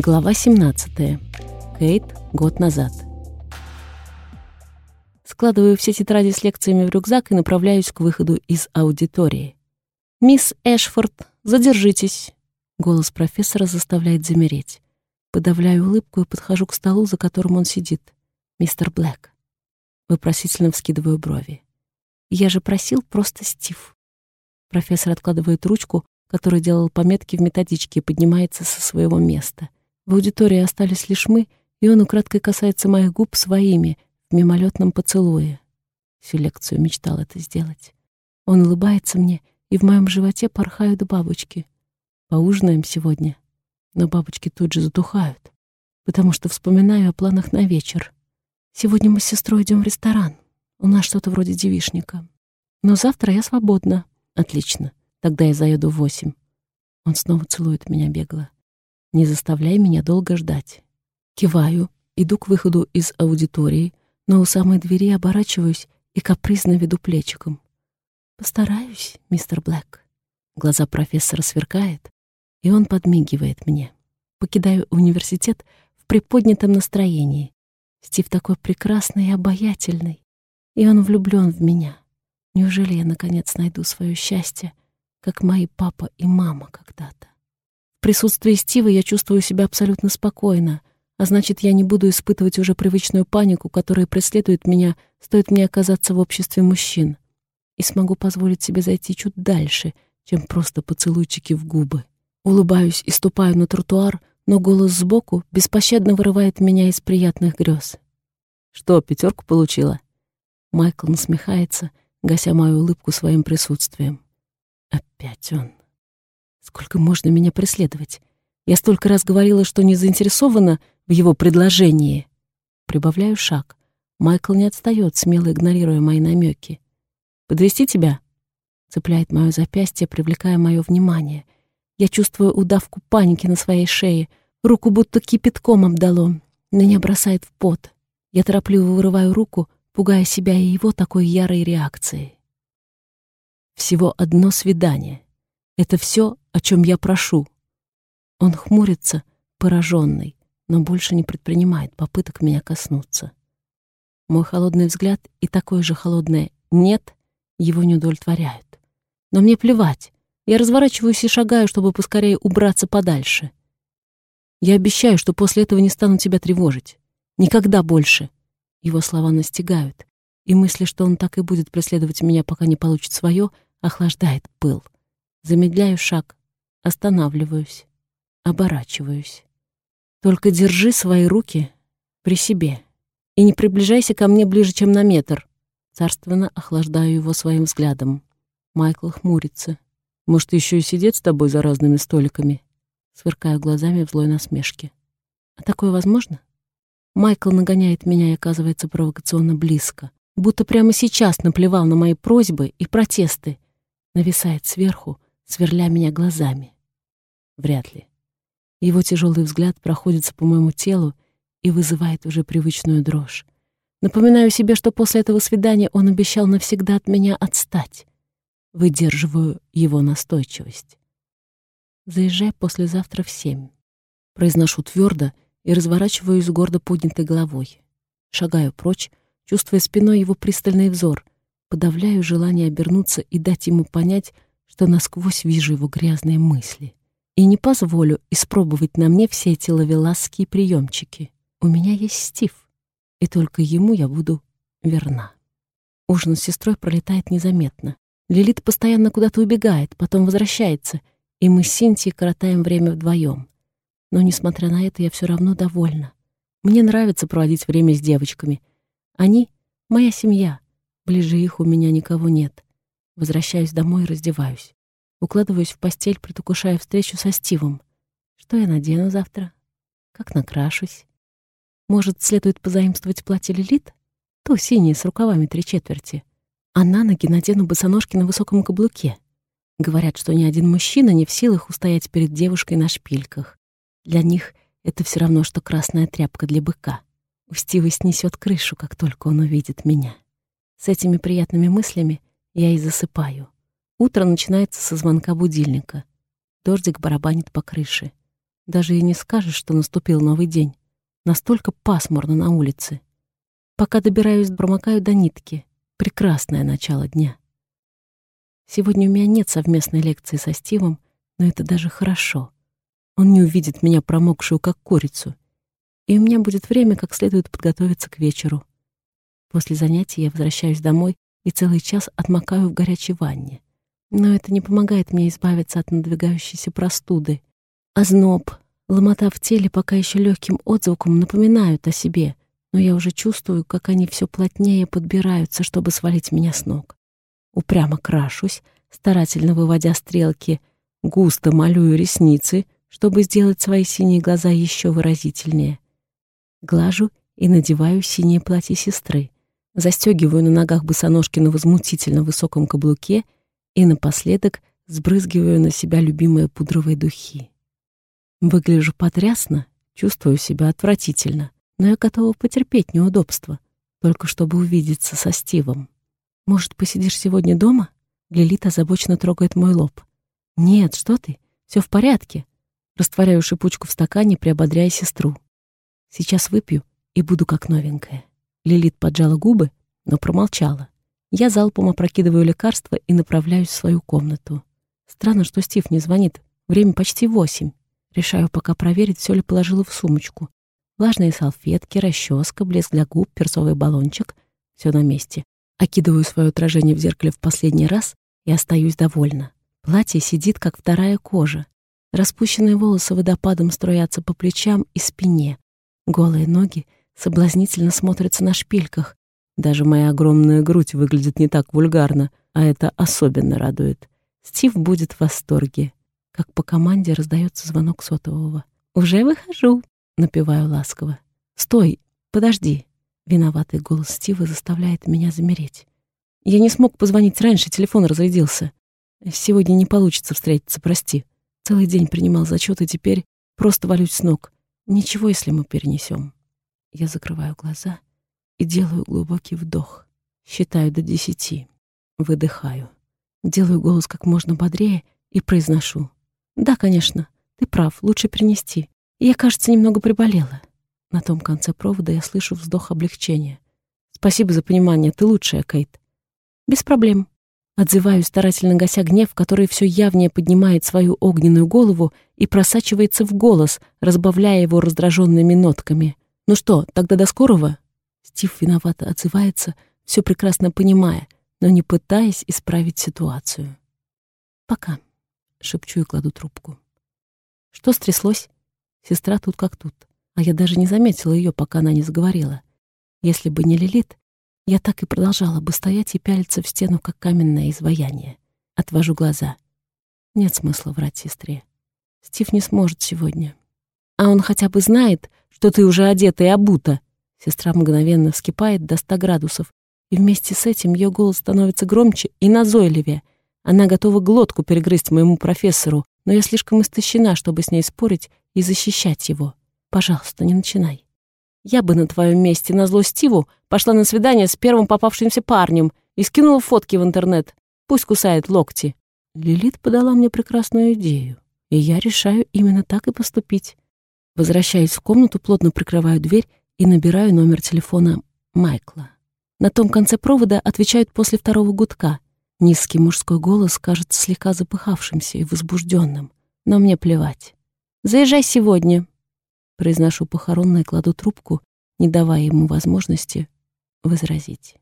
Глава 17. Кейт. Год назад. Складываю все тетради с лекциями в рюкзак и направляюсь к выходу из аудитории. «Мисс Эшфорд, задержитесь!» Голос профессора заставляет замереть. Подавляю улыбку и подхожу к столу, за которым он сидит. «Мистер Блэк». Вопросительно вскидываю брови. «Я же просил просто Стив». Профессор откладывает ручку, которой делал пометки в методичке, и поднимается со своего места. В аудитории остались лишь мы, и он украдкой касается моих губ своими в мимолетном поцелуе. Всю лекцию мечтал это сделать. Он улыбается мне, и в моем животе порхают бабочки. Поужинаем сегодня. Но бабочки тут же затухают, потому что вспоминаю о планах на вечер. Сегодня мы с сестрой идем в ресторан. У нас что-то вроде девишника. Но завтра я свободна. Отлично. Тогда я заеду в восемь. Он снова целует меня бегло. Не заставляй меня долго ждать. Киваю, иду к выходу из аудитории, но у самой двери оборачиваюсь и капризно веду плечиком. «Постараюсь, мистер Блэк». Глаза профессора сверкает, и он подмигивает мне. Покидаю университет в приподнятом настроении. Стив такой прекрасный и обаятельный, и он влюблен в меня. Неужели я, наконец, найду свое счастье, как мои папа и мама когда-то? Присутствии Стива я чувствую себя абсолютно спокойно, а значит, я не буду испытывать уже привычную панику, которая преследует меня, стоит мне оказаться в обществе мужчин. И смогу позволить себе зайти чуть дальше, чем просто поцелуйчики в губы. Улыбаюсь и ступаю на тротуар, но голос сбоку беспощадно вырывает меня из приятных грез. «Что, пятерку получила?» Майкл насмехается, гася мою улыбку своим присутствием. Опять он. Сколько можно меня преследовать? Я столько раз говорила, что не заинтересована в его предложении. Прибавляю шаг. Майкл не отстает, смело игнорируя мои намеки. «Подвести тебя?» Цепляет мое запястье, привлекая мое внимание. Я чувствую удавку паники на своей шее. Руку будто кипятком обдало. Меня бросает в пот. Я торопливо вырываю руку, пугая себя и его такой ярой реакцией. Всего одно свидание. Это все, о чем я прошу. Он хмурится, пораженный, но больше не предпринимает попыток меня коснуться. Мой холодный взгляд и такое же холодное «нет» его не удовлетворяют. Но мне плевать. Я разворачиваюсь и шагаю, чтобы поскорее убраться подальше. Я обещаю, что после этого не стану тебя тревожить. Никогда больше. Его слова настигают, и мысли, что он так и будет преследовать меня, пока не получит свое, охлаждает пыл. Замедляю шаг, останавливаюсь, оборачиваюсь. Только держи свои руки при себе и не приближайся ко мне ближе, чем на метр. Царственно охлаждаю его своим взглядом. Майкл хмурится. Может, еще и сидеть с тобой за разными столиками? Сверкаю глазами в злой насмешке. А такое возможно? Майкл нагоняет меня и оказывается провокационно близко. Будто прямо сейчас наплевал на мои просьбы и протесты. Нависает сверху, сверля меня глазами. Вряд ли. Его тяжелый взгляд проходится по моему телу и вызывает уже привычную дрожь. Напоминаю себе, что после этого свидания он обещал навсегда от меня отстать. Выдерживаю его настойчивость. Заезжай послезавтра в семь. Произношу твердо и разворачиваюсь с гордо поднятой головой. Шагаю прочь, чувствуя спиной его пристальный взор, подавляю желание обернуться и дать ему понять, что насквозь вижу его грязные мысли. И не позволю испробовать на мне все эти ловеласские приемчики. У меня есть Стив, и только ему я буду верна. Ужин с сестрой пролетает незаметно. Лилит постоянно куда-то убегает, потом возвращается, и мы с Синтией коротаем время вдвоем. Но, несмотря на это, я все равно довольна. Мне нравится проводить время с девочками. Они — моя семья. Ближе их у меня никого нет. Возвращаюсь домой и раздеваюсь. Укладываюсь в постель, предвкушая встречу со Стивом. Что я надену завтра? Как накрашусь? Может, следует позаимствовать платье Лилит? То синее, с рукавами три четверти. А на ноги надену босоножки на высоком каблуке. Говорят, что ни один мужчина не в силах устоять перед девушкой на шпильках. Для них это все равно, что красная тряпка для быка. У Стива снесет крышу, как только он увидит меня. С этими приятными мыслями я и засыпаю. Утро начинается со звонка будильника. Дождик барабанит по крыше. Даже и не скажешь, что наступил новый день. Настолько пасмурно на улице. Пока добираюсь, промокаю до нитки. Прекрасное начало дня. Сегодня у меня нет совместной лекции со Стивом, но это даже хорошо. Он не увидит меня промокшую, как курицу. И у меня будет время как следует подготовиться к вечеру. После занятий я возвращаюсь домой и целый час отмокаю в горячей ванне. Но это не помогает мне избавиться от надвигающейся простуды. Озноб, ломота в теле пока еще легким отзвуком напоминают о себе, но я уже чувствую, как они все плотнее подбираются, чтобы свалить меня с ног. Упрямо крашусь, старательно выводя стрелки, густо малюю ресницы, чтобы сделать свои синие глаза еще выразительнее. Глажу и надеваю синее платье сестры, застегиваю на ногах босоножки на возмутительно высоком каблуке и напоследок сбрызгиваю на себя любимые пудровые духи. Выгляжу потрясно, чувствую себя отвратительно, но я готова потерпеть неудобства, только чтобы увидеться со Стивом. «Может, посидишь сегодня дома?» Лилит озабоченно трогает мой лоб. «Нет, что ты? Все в порядке». Растворяю шипучку в стакане, приободряя сестру. «Сейчас выпью и буду как новенькая». Лилит поджала губы, но промолчала. Я залпом опрокидываю лекарство и направляюсь в свою комнату. Странно, что Стив не звонит. Время почти восемь. Решаю пока проверить, все ли положила в сумочку. Влажные салфетки, расческа, блеск для губ, перцовый баллончик. Все на месте. Окидываю свое отражение в зеркале в последний раз и остаюсь довольна. Платье сидит, как вторая кожа. Распущенные волосы водопадом строятся по плечам и спине. Голые ноги соблазнительно смотрятся на шпильках. Даже моя огромная грудь выглядит не так вульгарно, а это особенно радует. Стив будет в восторге. Как по команде раздается звонок сотового. «Уже выхожу», — напеваю ласково. «Стой, подожди». Виноватый голос Стива заставляет меня замереть. Я не смог позвонить раньше, телефон разрядился. Сегодня не получится встретиться, прости. Целый день принимал зачет и теперь просто валюсь с ног. Ничего, если мы перенесем. Я закрываю глаза и делаю глубокий вдох. Считаю до десяти. Выдыхаю. Делаю голос как можно бодрее и произношу. «Да, конечно, ты прав, лучше принести. Я, кажется, немного приболела». На том конце провода я слышу вздох облегчения. «Спасибо за понимание, ты лучшая, Кейт». «Без проблем». Отзываю, старательно гася гнев, который все явнее поднимает свою огненную голову и просачивается в голос, разбавляя его раздраженными нотками. «Ну что, тогда до скорого?» Стив виновато отзывается, все прекрасно понимая, но не пытаясь исправить ситуацию. «Пока», — шепчу и кладу трубку. «Что стряслось?» Сестра тут как тут, а я даже не заметила ее, пока она не заговорила. Если бы не Лилит, я так и продолжала бы стоять и пялиться в стену, как каменное изваяние. Отвожу глаза. Нет смысла врать сестре. Стив не сможет сегодня. А он хотя бы знает, что ты уже одета и обута. Сестра мгновенно вскипает до ста градусов, и вместе с этим ее голос становится громче и назойливее. Она готова глотку перегрызть моему профессору, но я слишком истощена, чтобы с ней спорить и защищать его. Пожалуйста, не начинай. Я бы на твоем месте на зло Стиву пошла на свидание с первым попавшимся парнем и скинула фотки в интернет. Пусть кусает локти. Лилит подала мне прекрасную идею, и я решаю именно так и поступить. Возвращаюсь в комнату, плотно прикрываю дверь и набираю номер телефона Майкла. На том конце провода отвечают после второго гудка. Низкий мужской голос кажется слегка запыхавшимся и возбужденным, но мне плевать. «Заезжай сегодня», — произношу похоронно и кладу трубку, не давая ему возможности возразить.